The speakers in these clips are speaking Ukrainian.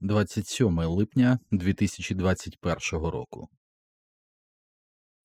27 липня 2021 року.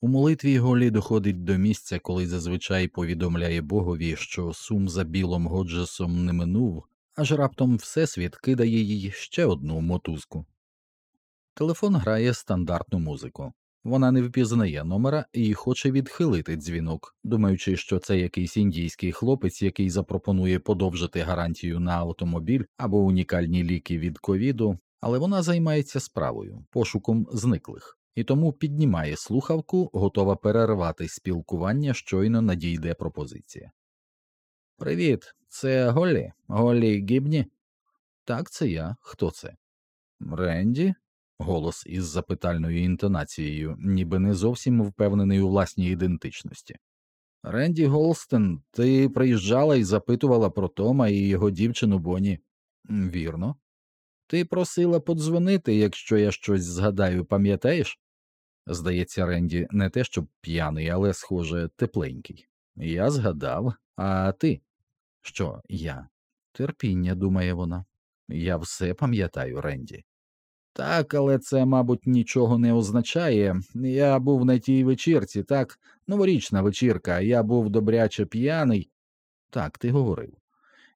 У молитві Голі доходить до місця, коли зазвичай повідомляє Богові, що сум за білом Годжесом не минув, аж раптом Всесвіт кидає їй ще одну мотузку. Телефон грає стандартну музику. Вона не впізнає номера і хоче відхилити дзвінок, думаючи, що це якийсь індійський хлопець, який запропонує подовжити гарантію на автомобіль або унікальні ліки від ковіду, але вона займається справою, пошуком зниклих, і тому піднімає слухавку, готова перервати спілкування, щойно надійде пропозиція. Привіт, це Голлі? Голлі Гібні? Так, це я. Хто це? Ренді? Голос із запитальною інтонацією, ніби не зовсім впевнений у власній ідентичності. Ренді Голстен, ти приїжджала і запитувала про Тома і його дівчину Боні. Вірно. Ти просила подзвонити, якщо я щось згадаю, пам'ятаєш? Здається, Ренді не те, щоб п'яний, але, схоже, тепленький. Я згадав, а ти? Що я? Терпіння, думає вона. Я все пам'ятаю, Ренді. Так, але це, мабуть, нічого не означає. Я був на тій вечірці, так, новорічна вечірка, я був добряче п'яний. Так, ти говорив.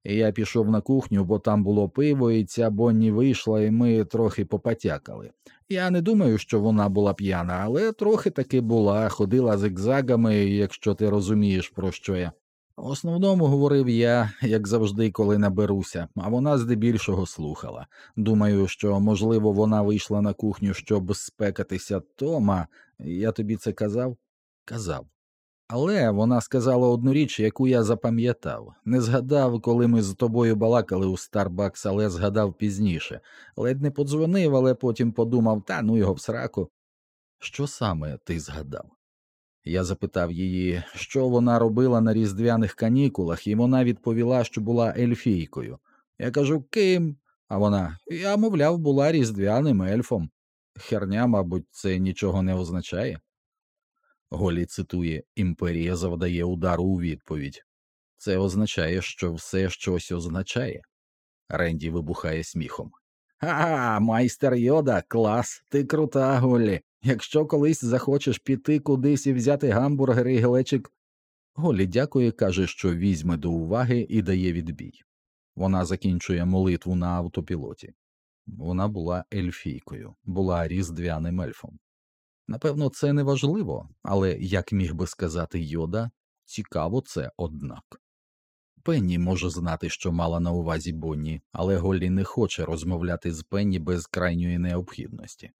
Я пішов на кухню, бо там було пиво, і ця Бонні вийшла, і ми трохи попотякали. Я не думаю, що вона була п'яна, але трохи таки була, ходила зигзагами, якщо ти розумієш, про що я. В основному говорив я, як завжди, коли наберуся, а вона здебільшого слухала. Думаю, що, можливо, вона вийшла на кухню, щоб спекатися Тома. Я тобі це казав? Казав. Але вона сказала одну річ, яку я запам'ятав. Не згадав, коли ми з тобою балакали у Старбакс, але згадав пізніше. Ледь не подзвонив, але потім подумав та ну його в сраку. Що саме ти згадав? Я запитав її, що вона робила на різдвяних канікулах, і вона відповіла, що була ельфійкою. Я кажу, ким? А вона я, мовляв, була різдвяним ельфом. Херня, мабуть, це нічого не означає. Голі цитує Імперія завдає удару у відповідь. Це означає, що все щось означає. Ренді вибухає сміхом. Ага, майстер йода, клас, ти крута, Голлі. Якщо колись захочеш піти кудись і взяти гамбургер і глечик. Голі дякує, каже, що візьме до уваги і дає відбій. Вона закінчує молитву на автопілоті. Вона була ельфійкою, була різдвяним ельфом. Напевно, це не важливо, але, як міг би сказати Йода, цікаво це однак. Пенні може знати, що мала на увазі Бонні, але Голлі не хоче розмовляти з Пенні без крайньої необхідності.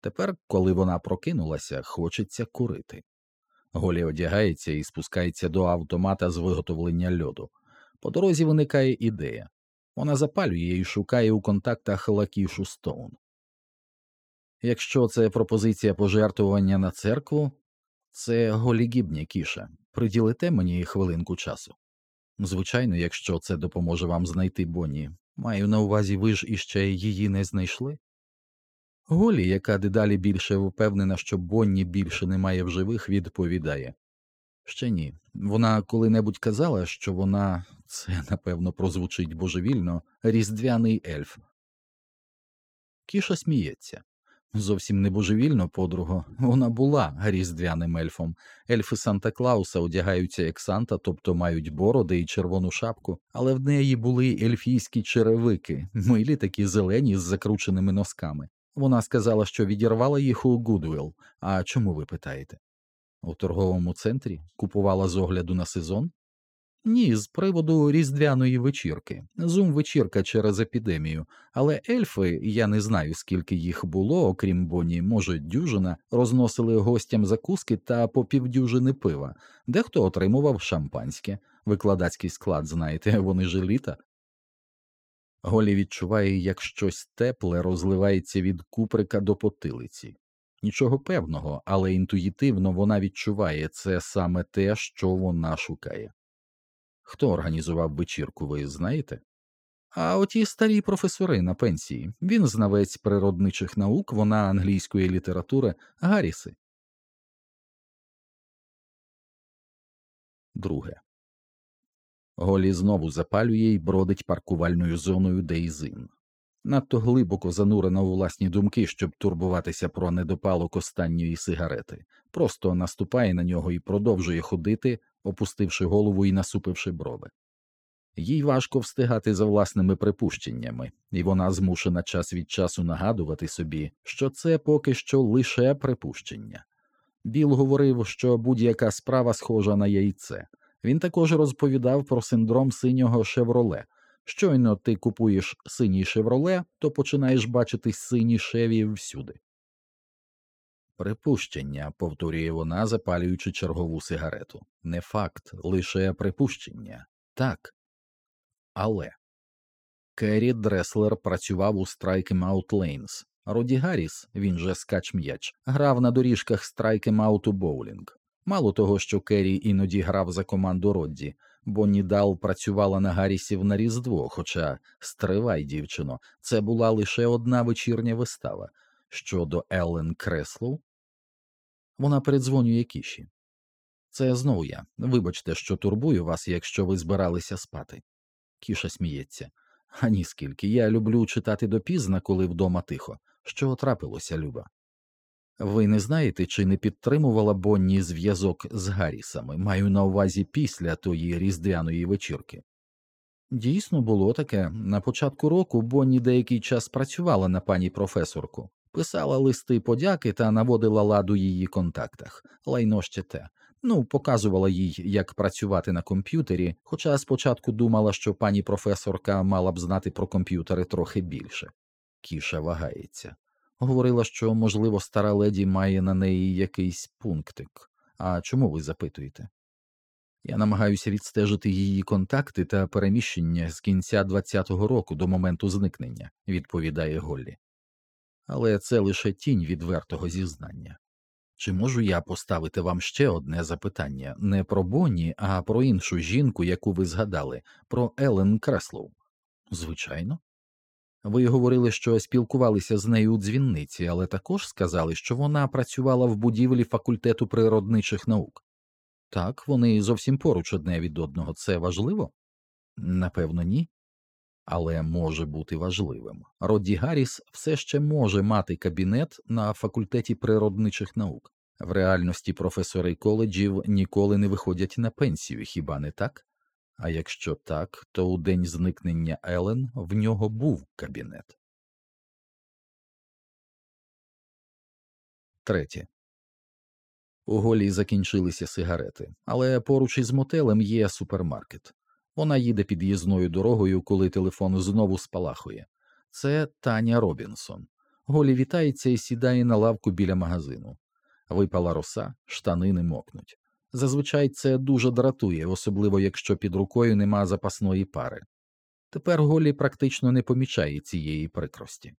Тепер, коли вона прокинулася, хочеться курити. Голі одягається і спускається до автомата з виготовлення льоду. По дорозі виникає ідея. Вона запалює і шукає у контактах Лакішу Стоун. Якщо це пропозиція пожертвування на церкву, це голігібня кіша. Приділите мені хвилинку часу. Звичайно, якщо це допоможе вам знайти Бонні. Маю на увазі, ви ж іще її не знайшли. Голі, яка дедалі більше впевнена, що Бонні більше немає в живих, відповідає ще ні. Вона коли-небудь казала, що вона, це напевно прозвучить божевільно, різдвяний ельф. Кіша сміється. Зовсім не божевільно, подруго, вона була різдвяним ельфом. Ельфи Санта Клауса одягаються як Санта, тобто мають бороди і червону шапку, але в неї були ельфійські черевики, милі такі зелені з закрученими носками. Вона сказала, що відірвала їх у Гудвилл. А чому ви питаєте? У торговому центрі купувала з огляду на сезон? Ні, з приводу різдвяної вечірки, зум вечірка через епідемію, але ельфи, я не знаю скільки їх було, окрім Боні, може, дюжина, розносили гостям закуски та по півдюжини пива, дехто отримував шампанське, викладацький склад, знаєте, вони ж літа. Голі відчуває, як щось тепле розливається від куприка до потилиці. Нічого певного, але інтуїтивно вона відчуває це саме те, що вона шукає. Хто організував вечірку, ви знаєте? А оті старі професори на пенсії. Він знавець природничих наук, вона англійської літератури, Гарріси. Друге. Голі знову запалює і бродить паркувальною зоною Дейзин. надто глибоко занурена у власні думки, щоб турбуватися про недопалок останньої сигарети, просто наступає на нього і продовжує ходити, опустивши голову і насупивши брови. Їй важко встигати за власними припущеннями, і вона змушена час від часу нагадувати собі, що це поки що лише припущення. Біл говорив, що будь-яка справа схожа на яйце. Він також розповідав про синдром синього шевроле. Щойно ти купуєш синій шевроле, то починаєш бачити сині шеві всюди. Припущення, повторює вона, запалюючи чергову сигарету. Не факт, лише припущення. Так. Але Керрі Дреслер працював у Strike Out Lanes. Роді Гарріс, він же скач м'яч, грав на доріжках Strike Out Боулінг. Мало того, що Керрі іноді грав за команду Родді, Бонні Дал працювала на Гаррісів на Різдво, хоча стривай, дівчино, це була лише одна вечірня вистава. Щодо Еллен Креслоу, вона передзвонює кіші. Це знову я. Вибачте, що турбую вас, якщо ви збиралися спати. Кіша сміється. А ніскільки. Я люблю читати допізна, коли вдома тихо. Що трапилося, Люба? Ви не знаєте, чи не підтримувала Бонні зв'язок з Гаррісами, маю на увазі після тої різдвяної вечірки. Дійсно, було таке. На початку року Бонні деякий час працювала на пані професорку, писала листи подяки та наводила ладу її контактах, лайно ще те. Ну, показувала їй, як працювати на комп'ютері, хоча спочатку думала, що пані професорка мала б знати про комп'ютери трохи більше. Кіша вагається. Говорила, що, можливо, стара леді має на неї якийсь пунктик. А чому ви запитуєте? Я намагаюся відстежити її контакти та переміщення з кінця 20-го року до моменту зникнення, відповідає Голлі. Але це лише тінь відвертого зізнання. Чи можу я поставити вам ще одне запитання не про Бонні, а про іншу жінку, яку ви згадали, про Елен Креслоу? Звичайно. Ви говорили, що спілкувалися з нею у дзвінниці, але також сказали, що вона працювала в будівлі факультету природничих наук. Так, вони зовсім поруч одне від одного. Це важливо? Напевно, ні. Але може бути важливим. Родді Гарріс все ще може мати кабінет на факультеті природничих наук. В реальності професори коледжів ніколи не виходять на пенсію, хіба не так? А якщо так, то у день зникнення Елен в нього був кабінет. Третє. У голі закінчилися сигарети, але поруч із мотелем є супермаркет. Вона їде під'їзною дорогою, коли телефон знову спалахує. Це Таня Робінсон. Голі вітається і сідає на лавку біля магазину. Випала роса, штани не мокнуть. Зазвичай це дуже дратує, особливо якщо під рукою нема запасної пари. Тепер Голі практично не помічає цієї прикрості.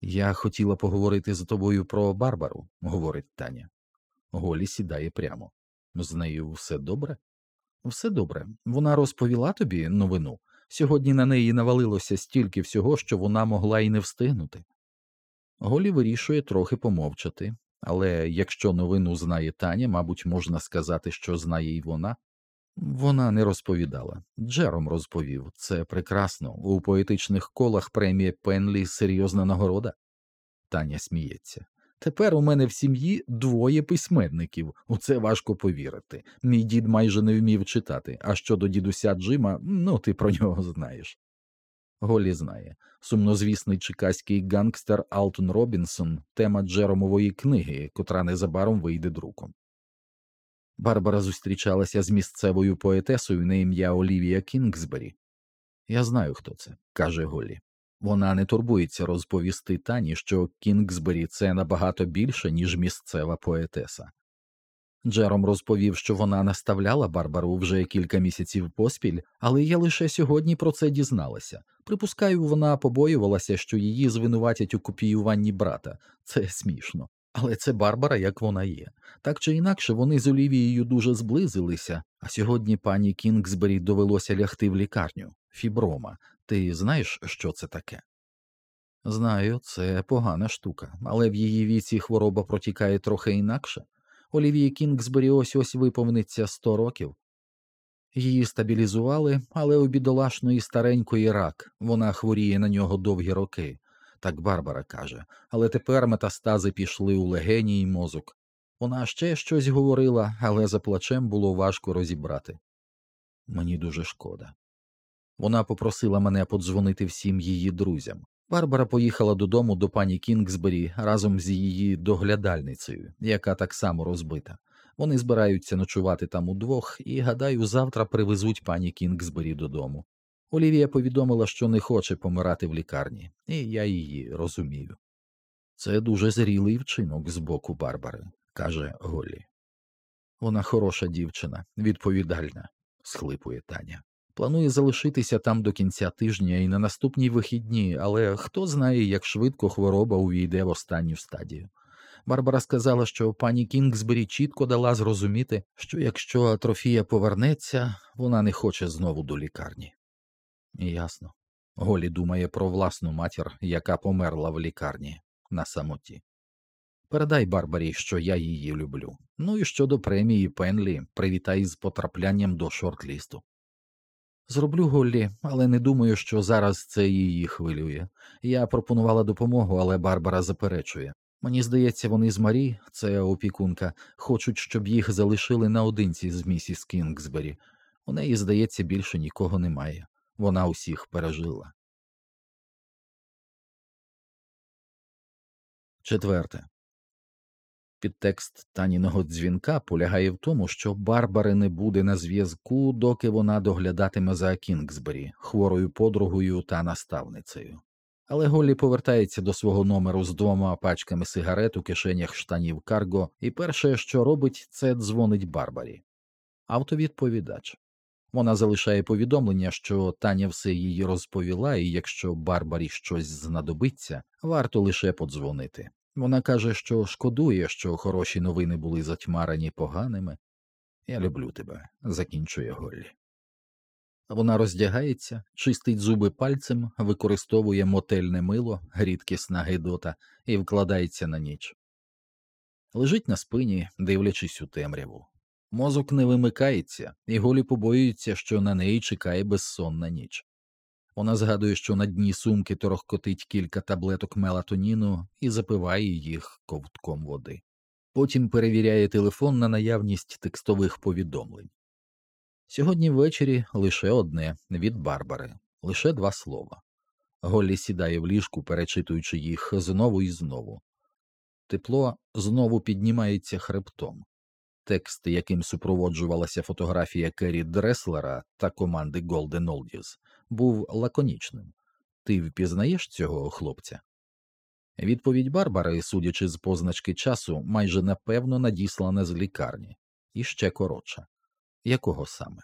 Я хотіла поговорити з тобою про Барбару, говорить Таня. Голі сідає прямо. З нею все добре? Все добре. Вона розповіла тобі новину. Сьогодні на неї навалилося стільки всього, що вона могла й не встигнути. Голі вирішує трохи помовчати, але якщо новину знає Таня, мабуть, можна сказати, що знає й вона. Вона не розповідала. Джером розповів це прекрасно. У поетичних колах премія Пенлі серйозна нагорода. Таня сміється. Тепер у мене в сім'ї двоє письменників. У це важко повірити. Мій дід майже не вмів читати, а щодо дідуся Джима, ну ти про нього знаєш. Голі знає сумнозвісний чекаський гангстер Алтон Робінсон, тема Джеромової книги, котра незабаром вийде друком. Барбара зустрічалася з місцевою поетесою на ім'я Олівія Кінгсбері. Я знаю, хто це, каже Голлі. Вона не турбується розповісти Тані, що Кінгсбері це набагато більше, ніж місцева поетеса. Джером розповів, що вона наставляла Барбару вже кілька місяців поспіль, але я лише сьогодні про це дізналася. Припускаю, вона побоювалася, що її звинуватять у копіюванні брата. Це смішно. Але це Барбара, як вона є. Так чи інакше, вони з Олівією дуже зблизилися, а сьогодні пані Кінгсбері довелося лягти в лікарню. Фіброма. Ти знаєш, що це таке? Знаю, це погана штука, але в її віці хвороба протікає трохи інакше. Олівії Кінгсбері ось ось виповниться сто років. Її стабілізували, але у бідолашної старенької рак. Вона хворіє на нього довгі роки. Так Барбара каже, але тепер метастази пішли у легені й мозок. Вона ще щось говорила, але за плачем було важко розібрати. Мені дуже шкода. Вона попросила мене подзвонити всім її друзям. Барбара поїхала додому до пані Кінгсбері разом з її доглядальницею, яка так само розбита. Вони збираються ночувати там удвох і, гадаю, завтра привезуть пані Кінгсбері додому. Олівія повідомила, що не хоче помирати в лікарні, і я її розумію. Це дуже зрілий вчинок з боку Барбари, каже Голлі. Вона хороша дівчина, відповідальна, схлипує Таня. Планує залишитися там до кінця тижня і на наступні вихідні, але хто знає, як швидко хвороба увійде в останню стадію. Барбара сказала, що пані Кінгсбері чітко дала зрозуміти, що якщо Атрофія повернеться, вона не хоче знову до лікарні. Ясно. Голі думає про власну матір, яка померла в лікарні на самоті. Передай Барбарі, що я її люблю. Ну і щодо премії Пенлі, привітай з потраплянням до шорт-лісту. Зроблю Голлі, але не думаю, що зараз це її хвилює. Я пропонувала допомогу, але Барбара заперечує. Мені здається, вони з Марі, це опікунка, хочуть, щоб їх залишили наодинці з місіс Кінгсбері. У неї, здається, більше нікого немає. Вона усіх пережила. Четверте. Підтекст таніного дзвінка полягає в тому, що Барбари не буде на зв'язку, доки вона доглядатиме за Кінгсбері, хворою подругою та наставницею. Але Голлі повертається до свого номеру з двома пачками сигарет у кишенях штанів Карго, і перше, що робить, це дзвонить Барбарі. Автовідповідач. Вона залишає повідомлення, що Таня все її розповіла, і якщо Барбарі щось знадобиться, варто лише подзвонити. Вона каже, що шкодує, що хороші новини були затьмарені поганими. Я люблю тебе, закінчує Голлі. Вона роздягається, чистить зуби пальцем, використовує мотельне мило, рідкісна гидота, і вкладається на ніч. Лежить на спині, дивлячись у темряву. Мозок не вимикається, і голі побоюються, що на неї чекає безсонна ніч. Вона згадує, що на дні сумки торохкотить кілька таблеток мелатоніну і запиває їх ковтком води. Потім перевіряє телефон на наявність текстових повідомлень. Сьогодні ввечері лише одне від Барбари, лише два слова. Голлі сідає в ліжку, перечитуючи їх знову і знову. Тепло знову піднімається хребтом. Текст, яким супроводжувалася фотографія Керрі Дреслера та команди Golden Oldies, був лаконічним. Ти впізнаєш цього хлопця? Відповідь Барбари, судячи з позначки часу, майже напевно надіслана з лікарні, і ще коротша. Якого саме?